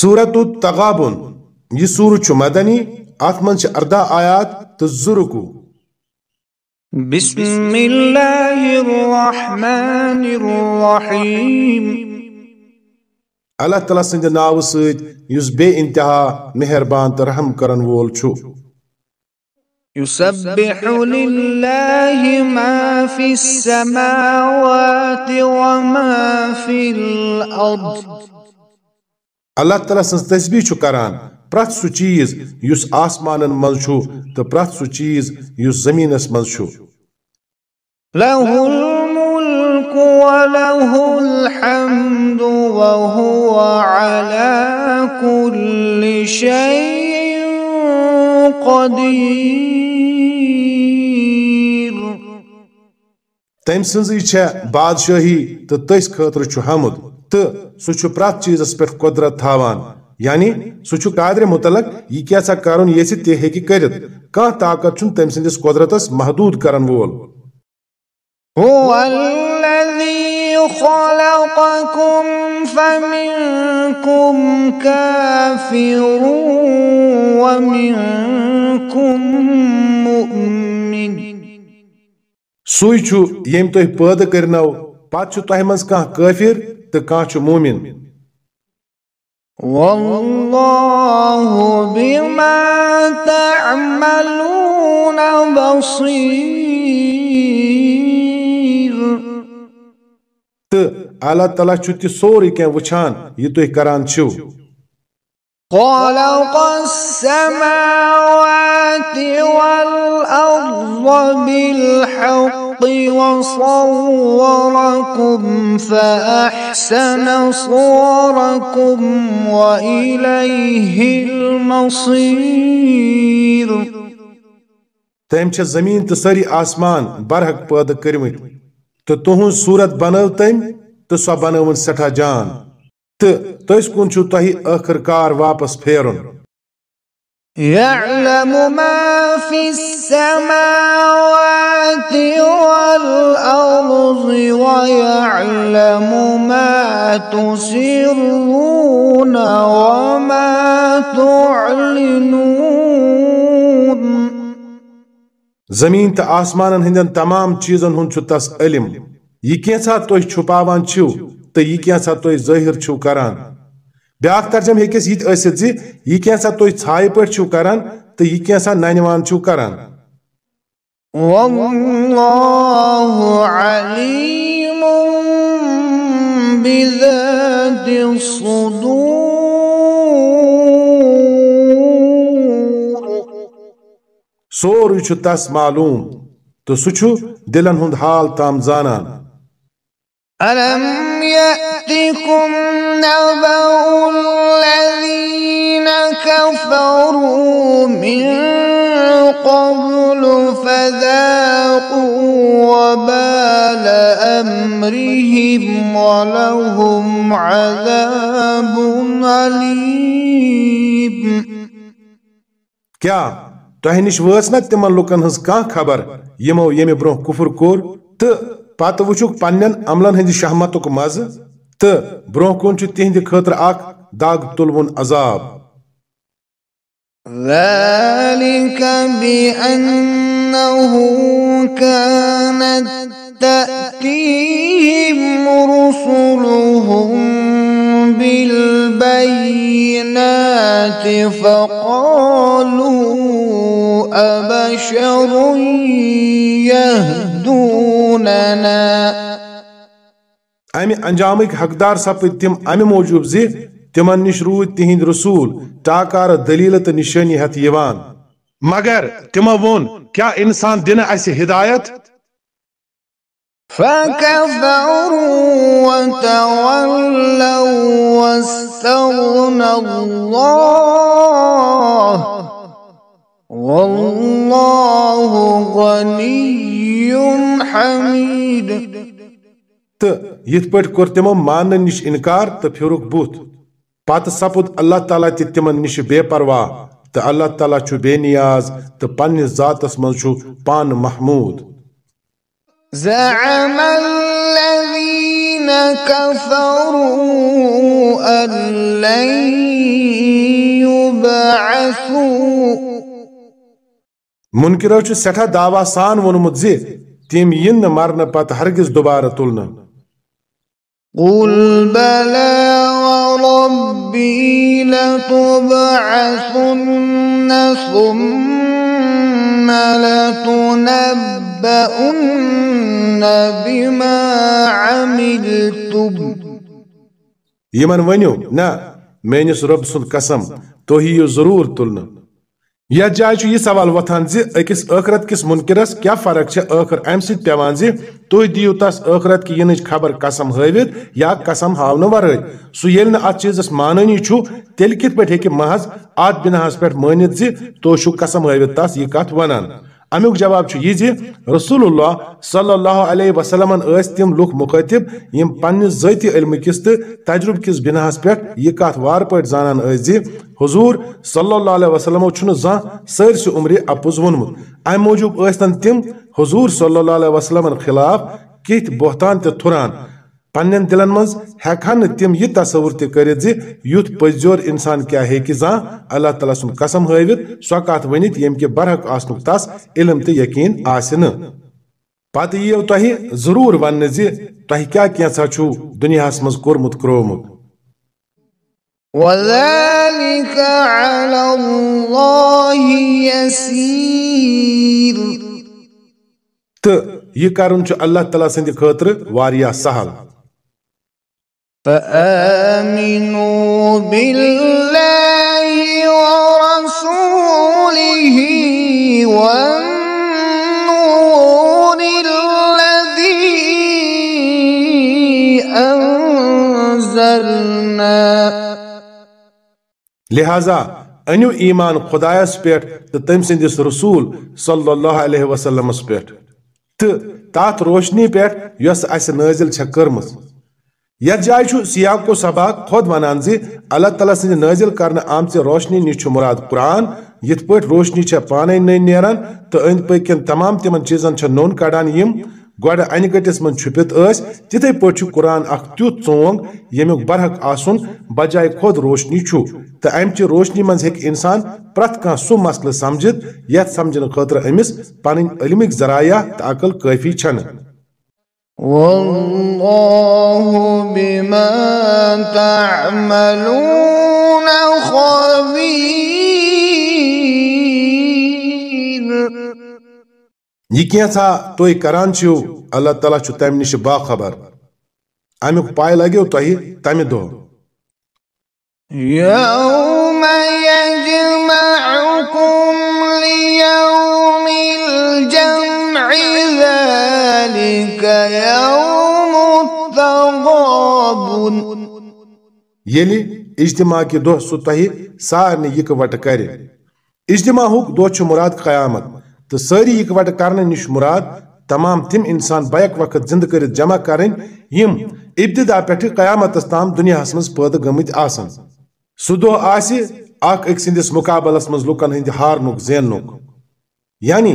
سورت التغابن یہ سور چھ مدنی ات من چھ اردہ آیات تو زرکو۔ بسم اللہ الرحمن الرحیم۔ اللہ تعالیٰ سند ناو سید یس بے انتہا مہربان تو رحم کرن وول چھو يسبح لله ما في السماوات وما في الأرض اللہ تعالیٰ سن تسبیح چھو کران۔ پرت سو چیز یس آسمانن من چھو تو پرت سو چیز یس زمینس من چھو له الملك وله الحمد وهو على كل شيء قدير۔ تم سنزی چھ بادشاہی تو تس خاطر چھو حمد۔ تو سہ چھ پرت چیزس پہ قدرت تھاوان۔ یعنی سہ چھ قادر متعلق یہ کیا سا کرن یس تہ ہیکہ کرت کان طاقت چھن تم سندس قدرتس محدود کرن وول۔ هو الذي خلقكم فمنكم كافر ومنكم مؤمن۔ سوئی چھو یم تہ پید کرنو پت چھ تہ مز کان کافر۔ تو کان چھ مومن والله بما تعملون بصير تو اللہ تعالیٰ چھ تہ سوری کی وچھان یہ تہ کران چھو خلق السماوات والأرض بالحق وصوركم فأحسن صوركم وإليه المصير تم چه زمین تہ سری آسمان برحق پٲدٕ کٔرمٕتۍ تو تُہٕنٛز صوٗرت بنٲو تٔمۍ تہٕ سۄ من سٮ۪ٹھاہ جان۔ تس کن چھو تہ آخر کار واپس پھیرن يعلم ما في السماوات والأرض ويعلم ما تسرون وما تعلنون زمین تو آسمانن ہندین تمام چیزن ہن چھو تس علم یہ کیسا تہ چھپاوان چھو تو یہ کیسا تہ ظاہر چھو کران؟ بیاکھ ترجم ہیکس یہ ٲسِتھ زِ یہ کیسا تہ ژھایہِ پٲٹھۍ چھو کران تو یہ کیسا ننوان چھو کران؟ والله عليم بذات الصدور. سورُے چھُ تس معلوم تو سُہ چھُ دلن ہُنٛد حال تام زانان۔ ألم يأتكم نبأ الذين كفروا من قبل فذاقوا وبال أمرهم ولهم عذاب أليم. کیا؟ تۄہہِ نِش وٲژ نا تِمن لُکن ہٕنٛز کانٛہہ خبر؟ یِمو ییٚمہِ برونٛہہ کُفر کوٚر تہٕ پتہٕ وٕچھُکھ پننٮ۪ن عملن ہٕنٛدِ شہمتُک مزٕ تہٕ برونٛہہ کُن چھُ تِہنٛدِ خٲطرٕ اکھ دگ تُلوُن عذاب۔ ذلك بأنه كانت تأتيهم رسلهم بالبينات فقالوا أبشر يهدون يهدوننا امہِ انجامٕکۍ حقدار سپٕدۍ تِم امہِ موٗجوٗب زِ تِمن نِش روٗدۍ تِہنٛدۍ رسوٗل ٹاکارٕ دٔلیٖلہٕ تہٕ نِشٲنی ہٮ۪تھ یِوان. مگر تِمو ووٚن کیٛاہ اِنسان دِنہٕ اَسہِ ہدایت؟ فكفروا وتولوا واستغنى الله والله غني. حميد تہٕ یِتھ پٲٹھۍ کوٚر تِمو ماننہٕ نِش اِنکار تہٕ پھیرُکھ بُتھ پتہٕ سپُد اللہ تعالیٰ تہِ تِمن نِش بے پرواہ تہٕ اللہ تعالیٰ چھُ بے نیاز تہٕ پننِس ذاتس منٛز چھُ پانہٕ محموٗد۔ زعم الذين كفروا أن لن يبعثوا منکرو چھ سٹھا دعوا سان ونمت زِ تم ین مرن پتہ ہرگز دوبارہ تلنہ۔ قل بلى وربي لتبعثن ثم لتنبؤن بما عملتم۔ یمن ونیو نہ میانس رب سند قسم تو ہی ضرور تلنہ۔ یا جائے یہ سوال وتھان زِ أکِس ٲخرت کِس منکرس کیا فرق ہے ٲخر ام سۭتۍ پیوان زِ تُہۍ دِیِو تس ٲخرت کہِ ینٕچ خبر قسم ہٲوِتھ یا قسم ہاونہٕ ورٲے سُہ ییٚلہِ نہٕ اتھ چیٖزس مانٲنی چھُ تیٚلہِ کِتھ پٲٹھۍ ہیٚکہِ محض اتھ بِناہس پٮ۪ٹھ مٲنِتھ زِ تُہۍ چھُو قسم ہٲوِتھ تس یہِ کتھ ونان۔ امیُک جواب چھُ یہِ رسول اللہ صلی اللہ علیہ وسلمن ٲسۍ تِم لُکھ مُخٲطب یِم پننِس ذٲتی علمہٕ کِس تہٕ تجربہٕ کِس بِناہس پٮ۪ٹھ یہِ کتھ وارٕ زانان ٲسۍ حضور صلی اللہ علیہ وسلمو چھُنہٕ زانٛہہ سٲرسہِ عمرِ اپُز ووٚنمُت امہِ موٗجوٗب تن حضور صلی اللہ علیہ وسلمن خلاف کِتھۍ بہتان تہِ تھُران پنن دلن مز ہیکہن نہٕ تِم یہِ تصور تہِ کٔرِتھ زِ یُتھ پٔزیور انسان کیٛاہ ہیٚکہِ زانٛہہ اللہ تعالیٰ سُنٛد قسم ہٲوِتھ سۄ کتھ ؤنِتھ ییٚمہِ کہِ برحق آسنُک تس علم تہٕ یقیٖن آسہِ نہٕ پتہٕ یِیو تۄہہِ ضروٗر وننہٕ زِ تۄہہِ کیٛاہ کینٛژھا چھُو دُنیاہس منٛز کوٚرمُت کرومُت وذلك على الله يسير۔ تہٕ یہِ کرُن چھُ اللہ تعالیٰ سٕنٛدِ خٲطرٕ واریاہ سہل۔ فآمنوا بالله ورسوله والنور الذي أنزلنا لہذا، انیو ایمان خدایس پٮ۪ٹھ تہٕ تٔمۍ سٕنٛدِس رسوٗل صلی اللہ علیہ وسلمس پٮ۪ٹھ تہٕ تتھ روشنی پٮ۪ٹھ یۄس اسہِ نٲزِل چھےٚ کٔرمٕژ۔ یتھ جایہِ چھُ سیاق و سباق خود ونان زِ اللہ تعالیٰ سٕنٛدِ نٲزِل کرنہٕ آمژِ روشنی نِش مراد قرآن یِتھ پٲٹھۍ روشنی چھےٚ پانے نٔنۍ نیران تہٕ أنٛدۍ پٔکۍ کٮ۪ن تمام تِمن چیٖزن چھےٚ نوٚن کڑان یِم گۄڈٕ انہِ گٔٹِس منٛز چھُپِتھ ٲسۍ تِتھے پٲٹھۍ چھُ قرآن اکھ تیُتھ ژونگ ییٚمیُک برحق آسُن بجاے خود روشنی چھُ تہٕ امچہِ روشنی منٛز ہیٚکہِ اِنسان پرٛٮ۪تھ کانٛہہ سُہ مسلہٕ سمجھِتھ یتھ سمجھنہٕ خٲطرٕ أمِس پنٕنۍ علمٕکۍ ذرایع تہٕ عقل کٲفی چھنہٕ والله بما تعملون خبير. یہ کینٛژھا تُہۍ کران چھِو اللہ تعالیٰ چھُ تمہِ نِش باخبر امیُک پاے لگیو تۄہہِ تمہِ دۄہ يوم ذلك يوم التغابن. ییٚلہِ اجتماع کہِ دۄہ سُہ تۄہہِ سارنٕے یِکہٕ وٹہٕ کرِ اجتماعُک مراد قیامت تہٕ سٲری یِکہٕ وٹہٕ کرنہٕ نِش مراد تمام تِم انسان بیک وقت زِنٛدٕ کٔرِتھ جمع کرٕنۍ یِم ابتدا پٮ۪ٹھٕ قیامتس تام دُنیاہس منٛز پٲدٕ گٔمٕتۍ آسن۔ سُہ دۄہ آسہِ اکھ أکۍ سٕنٛدِس مُقابلس منٛز لُکن ہٕنٛدِ ہارنُک زیننُک یعنی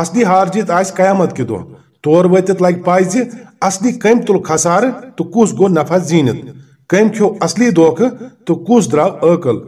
اصلی ہار جیت آسہِ قیامت کہِ دۄہ تور وٲتِتھ لگہِ پاے اصلی کٔمۍ تُل خسارٕ تہٕ کُس گوٚو نفع زیٖنِتھ؟ کٔمۍ کھیوٚو اصلی دھوکہٕ تہٕ کُس درٛاو ٲکل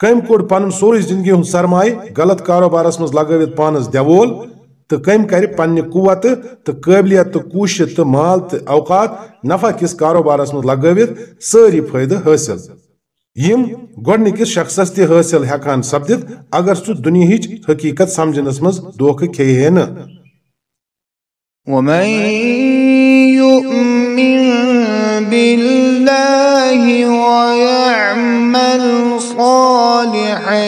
کٔمۍ کوٚڑ پنُن سورُے زندگی ہُنٛد سرمایہِ غلط کاروبارس منٛز لگٲوِتھ پانس دیوول تہٕ کٔمۍ کرِ پننہِ قوتہٕ تہٕ قٲبلیت تہٕ کوٗشش تہٕ مال تہٕ اوقات نفع کِس کاروبارس منٛز لگٲوِتھ سٲری فٲیدٕ حٲصِل۔ یم گۄڈنِکِس شخصس تہِ حٲصِل ہٮ۪کہن سپدِتھ اگر سُہ دُنیہٕچ حقیٖقت سمجھنس منٛز دھوکہٕ کھیٚیہِ ہے نہٕ۔ ومن يؤمن بالله ويعمل صالحا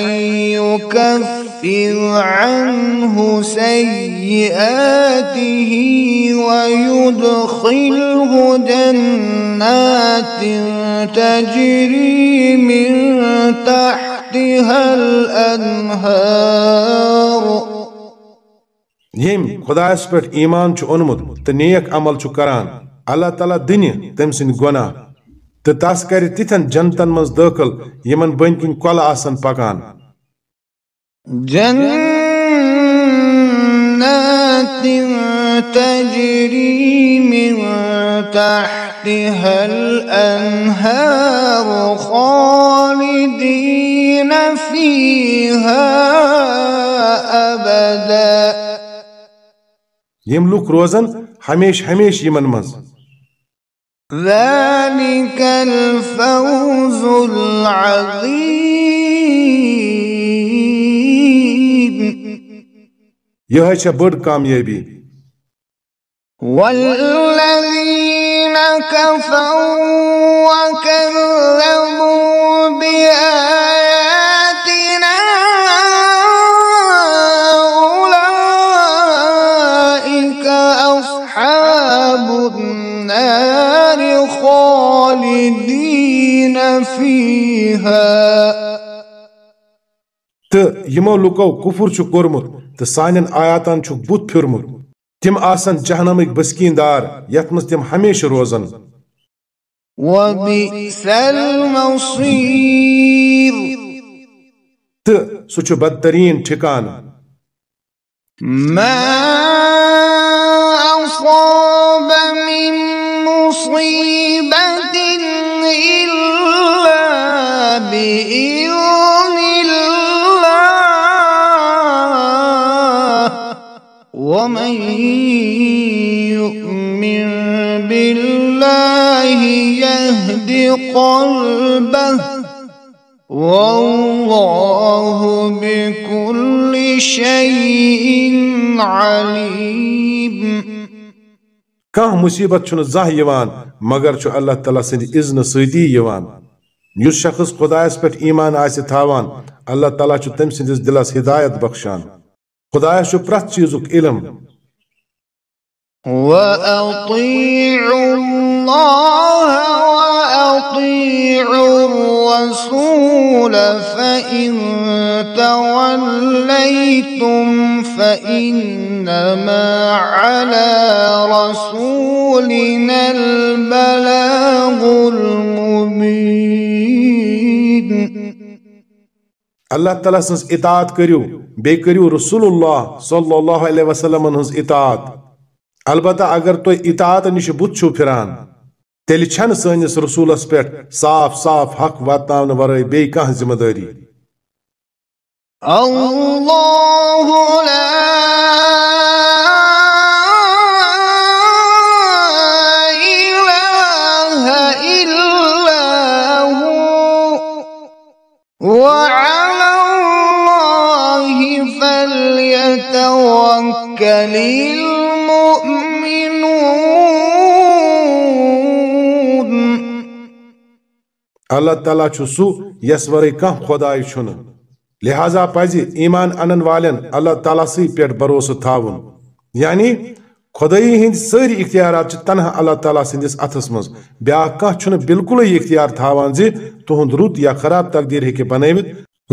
يكفر عنه سيئاته ويدخله جنات تجري من تحتها الأنهار. ییٚمۍ خۄدایس پٮ۪ٹھ ایٖمان چھُ اوٚنمُت تہٕ نیک عمل چھُ کران اللہ تعالیٰ دِنہِ تٔمۍ سٕنٛدۍ گۄناہ تہٕ تس کرِ تِتھٮ۪ن جنتن منٛز دٲخل یِمن بٔنۍ کِنۍ کۄلہٕ آسن پکان جنات تجري من تحتها الأنهار خالدين فيها أبدا یم لوک روزن ہمیش ہمیش یمن مز ذلك الفوز العظيم. یہ چھ بڑ کامیابی والذين كفروا وكذبوا بآياتنا تو یمو لوکو کفر چھ کورمت تو سانن آیاتن چھ بت پھرمت۔ تم آسن جہنمک بسکین دار یت مز تم ہمیشہ روزن۔ وبئس المصير تو سہ بدترین ٹھکان۔ ما کانٛہہ مصیبت چھُنہٕ زانٛہہ یِوان، مگر چھُ اللہ تعالیٰ سٕنٛدِ اذنہٕ سۭتی یِوان۔ یُس شخص خدایس پٮ۪ٹھ ایمان آسہِ تھاوان، اللہ تعالیٰ چھُ تٔمۍ سٕنٛدِس دِلس ہدایت بخشان۔ خدایس چھُ پرٛٮ۪تھ چیٖزُک علم۔ وأطيعوا الله وأطيعوا الرسول فإن توليتم فإنما على رسولنا البلاغ المبين. اللہ تعالیٰ سٕنٛز اطاعت کٔرِو بیٚیہِ کٔرِو رسول اللہ صلی اللہ علیہ وسلمن ہٕنٛز اطاعت۔ البتہ اگر تُہۍ اطاعت نِش بُتھ چھُو پھِران تیٚلہِ چھنہٕ سٲنِس رسوٗلس پٮ۪ٹھ صاف صاف حق واتناونہٕ ورٲے بیٚیہِ کانٛہہ ذمہٕ دٲری الله لا إله إلا هو. وعلى الله فليتوكل المؤمنون. اللہ تعالیٰ چھُ سُہ یس ورٲے کانٛہہ لہذا پزِ ایمان انن والین اللہ تعالیٰ سی پٮ۪ٹھ بروس تھاون۔ یعنی خدائی ہند سری اختیارات تنہا اللہ تعالیٰ سندس اتھس من بیا کان بالکل بالکُلٕے اختیار تھاوان زی تہند رت یا خراب تقدیر ہیٚکہِ بنوت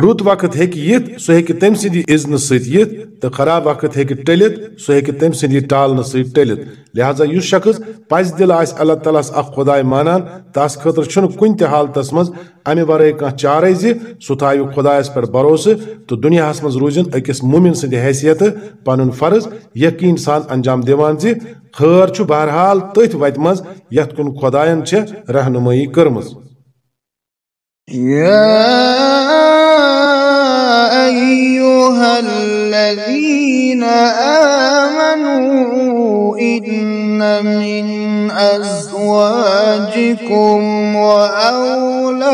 رُت وقت ہیٚکہِ یِتھ سُہ ہیٚکہِ تٔمۍ سٕنٛدِ اذنہٕ سۭتۍ یِتھ تہٕ خراب وقت ہیٚکہِ ٹٔلِتھ سُہ ہیٚکہِ تٔمۍ سٕنٛدِ ٹالنہٕ سۭتۍ ٹٔلِتھ لہذا یُس شخص پزِ دِل آسہِ اللہ تعالیٰ ہس اکھ خۄداے مانان تس خٲطرٕ چھُنہٕ کُنہِ تہِ حالتس منٛز امہِ ورٲے کانٛہہ چارے زِ سُہ تھاوِ خۄدایس پٮ۪ٹھ بروسہٕ تہٕ دُنیاہس منٛز روٗزِن أکِس مُمِن سٕنٛدِ حیثیتہٕ پنُن فرض یقیٖن سان انجام دِوان زِ خٲر چھُ بہرحال تٔتھۍ وتہِ منٛز یتھ کُن خۄداین چھےٚ رہنُمٲیی کٔرمٕژ أيها الذين آمنوا إن من أزواجكم وأولادكم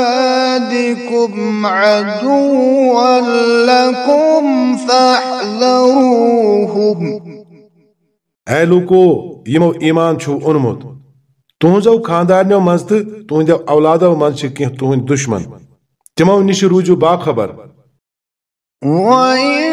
عدوا لكم فاحذروهم. اے لوکو یمو ایمان چھُو اوٚنمُت تُہنٛزو خاندارنیو منٛز تہٕ تُہنٛدیو أولادو چھِ کینٛہہ تُہنٛدۍ دُشمن. تِمو نِش روٗزِو باخبر. وإن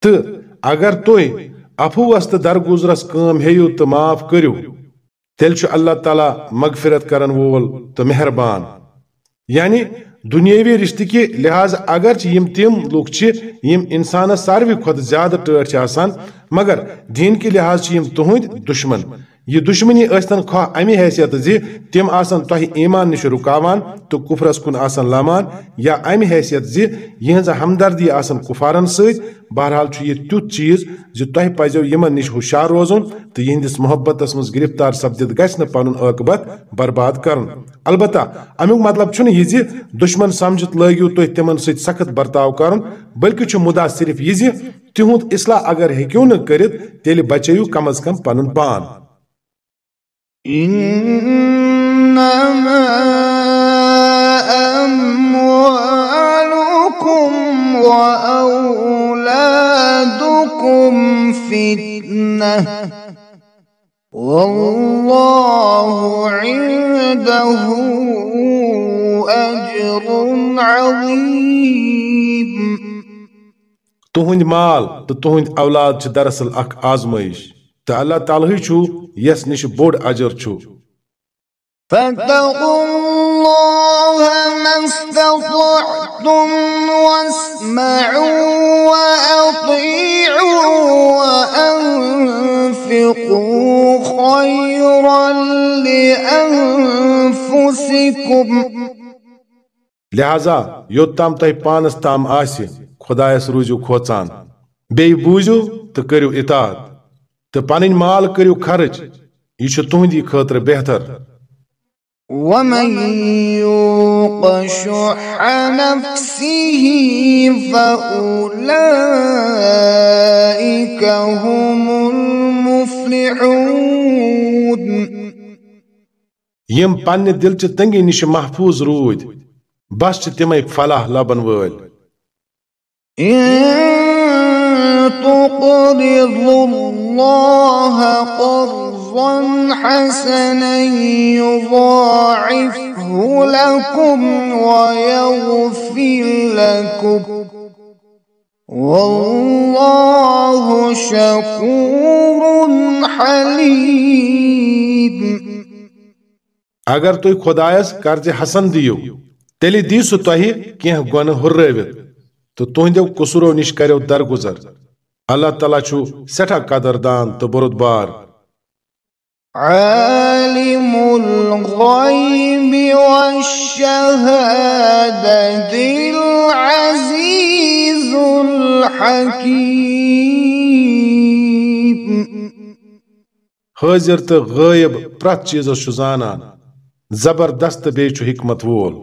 تہٕ اگر تُہۍ عفوس تہٕ درگُزرس کٲم ہیٚیِو تہٕ معاف کٔرِو، تیٚلہِ چھُ اللہ تعالیٰ مغفرت کرن وول تہٕ مہربان۔ یعنی دنیاوی رشتہ کہ لحاظ اگرچہ یم تم لوگ یم انسانس ساروی کھت زیادہ ٹاٹ آسان، مگر دین کے لحاظ یم تہند دشمن۔ یہ دشمنی ٲسۍتن خواہ امی حیثیت زِ تم آسن تۄہہِ ایمان نش رکاوان، تو کفرس کن آسن لامان، یا امی حیثیت زِ یہنٛز ہمدردی آسن کفارن سۭتۍ بہرحال چھُ یہ تیُتھ چیز زِ تۄہہِ پزیو یمن نش ہوشیار روزُن تہٕ یہنٛدِس محبتس منٛز گرفتار سپدِتھ گژھِ نہٕ پنُن عٲقبت برباد کرُن۔ البتہ امیُک مطلب چھُنہٕ یہِ زِ دشمن سمجھِتھ لٲگِو تُہۍ تِمن سۭتۍ سخت برتاو کرُن، بلکہِ چھُ مُدا صرف یہِ زِ تِہُنٛد اصلاح اگر ہیٚکِو نہٕ کٔرِتھ تیٚلہِ بچٲیِو کم از کم پنُن پان۔ إنما أموالكم وأولادكم فتنة. والله عنده أجر عظيم. تہنٛدۍ مال تہٕ تہنٛدۍ أولاد چھِ دراصل تہٕ اللہ تعالیٰ چھُ یس نِش بوٚڑ اجر چھُ فاتقوا الله ما استطعتم واسمعوا وأطيعوا وأنفقوا خيرا لأنفسكم. لہذا یوٚتام تۄہہِ پانس تام آسہِ خۄدایس روٗزِو کھوژان بیٚیہِ بوٗزِو تہٕ کٔرِو اطاعت۔ تہٕ پنٕنۍ مال کٔرِو خرچ یہِ تُہنٛدی خٲطرٕ بہتر ومن يوق شح نفسه فأولئك هم المفلحون یم پننہِ دلچہِ تنگی نِش محفوظ روٗدۍ بس تِمے فلاح لبن إن تقرضوا الله قرضا حسنا يضاعفه لكم ويغفر لكم والله شكور حليم اگر تُہۍ خۄدایس قرض حسن دِیِو تیٚلہِ دی سُہ تۄہہِ کینٛہہ گۄنہٕ ہُررٲوِتھ تہٕ تُہنٛدیو قصوٗرو نِش کریو درگُزر اللہ تعالیٰ چھُ سٮ۪ٹھاہ قدردان تہٕ بُرُدبار عالم الغيب والشهادة العزيز الحكيم حٲضِر تہٕ غٲیب پرٛٮ۪تھ چیٖزس چھُ زانان زبردست چھُ حکمت وول